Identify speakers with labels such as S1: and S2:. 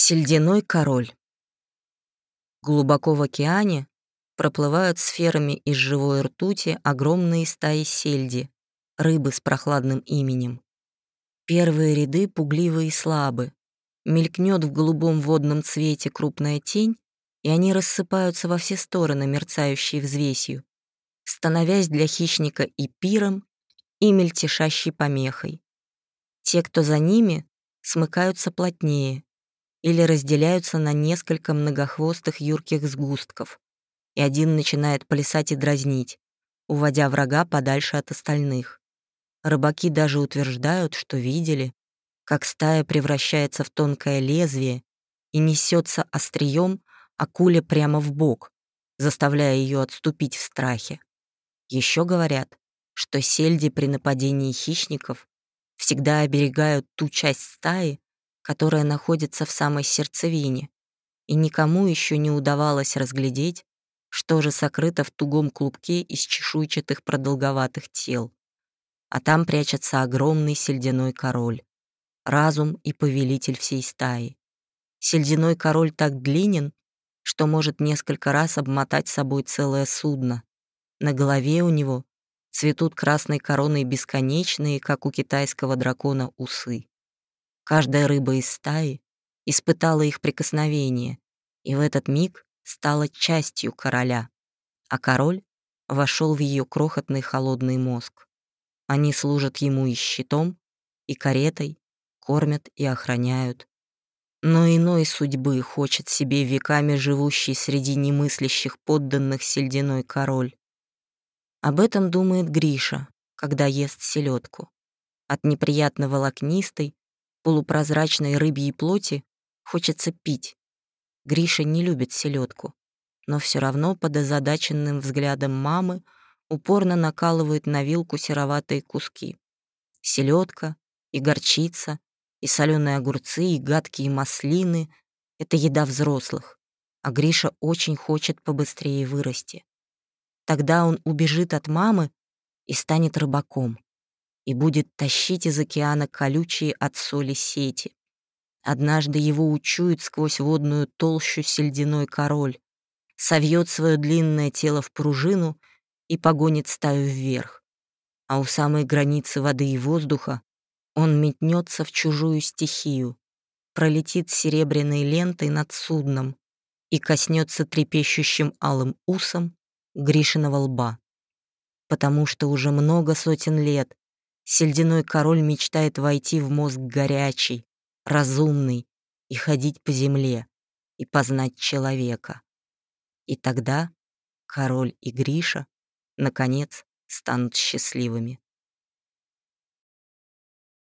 S1: Сельдяной король. Глубоко в океане проплывают сферами из живой ртути огромные стаи сельди, рыбы с прохладным именем. Первые ряды пугливы и слабы. Мелькнет в голубом водном цвете крупная тень, и они рассыпаются во все стороны, мерцающей взвесью, становясь для хищника и пиром, и мельтешащей помехой. Те, кто за ними, смыкаются плотнее, или разделяются на несколько многохвостых юрких сгустков, и один начинает плясать и дразнить, уводя врага подальше от остальных. Рыбаки даже утверждают, что видели, как стая превращается в тонкое лезвие и несется острием акуле прямо в бок, заставляя ее отступить в страхе. Еще говорят, что сельди при нападении хищников всегда оберегают ту часть стаи, которая находится в самой сердцевине, и никому еще не удавалось разглядеть, что же сокрыто в тугом клубке из чешуйчатых продолговатых тел. А там прячется огромный сельдяной король, разум и повелитель всей стаи. Сельдяной король так длинен, что может несколько раз обмотать собой целое судно. На голове у него цветут красной короной бесконечные, как у китайского дракона, усы. Каждая рыба из стаи испытала их прикосновение, и в этот миг стала частью короля, а король вошел в ее крохотный холодный мозг. Они служат ему и щитом, и каретой, кормят и охраняют. Но иной судьбы хочет себе веками живущий среди немыслящих подданных сельдяной король. Об этом думает Гриша, когда ест селедку. От неприятно волокнистой, полупрозрачной рыбьей плоти хочется пить. Гриша не любит селедку, но все равно под озадаченным взглядом мамы упорно накалывает на вилку сероватые куски. Селедка и горчица, и соленые огурцы, и гадкие маслины — это еда взрослых, а Гриша очень хочет побыстрее вырасти. Тогда он убежит от мамы и станет рыбаком и будет тащить из океана колючие от соли сети. Однажды его учует сквозь водную толщу сельдяной король, совьет свое длинное тело в пружину и погонит стаю вверх. А у самой границы воды и воздуха он метнется в чужую стихию, пролетит серебряной лентой над судном и коснется трепещущим алым усом Гришиного лба. Потому что уже много сотен лет Сельдяной король мечтает войти в мозг горячий, разумный и ходить по земле, и познать человека. И тогда король и Гриша, наконец, станут счастливыми.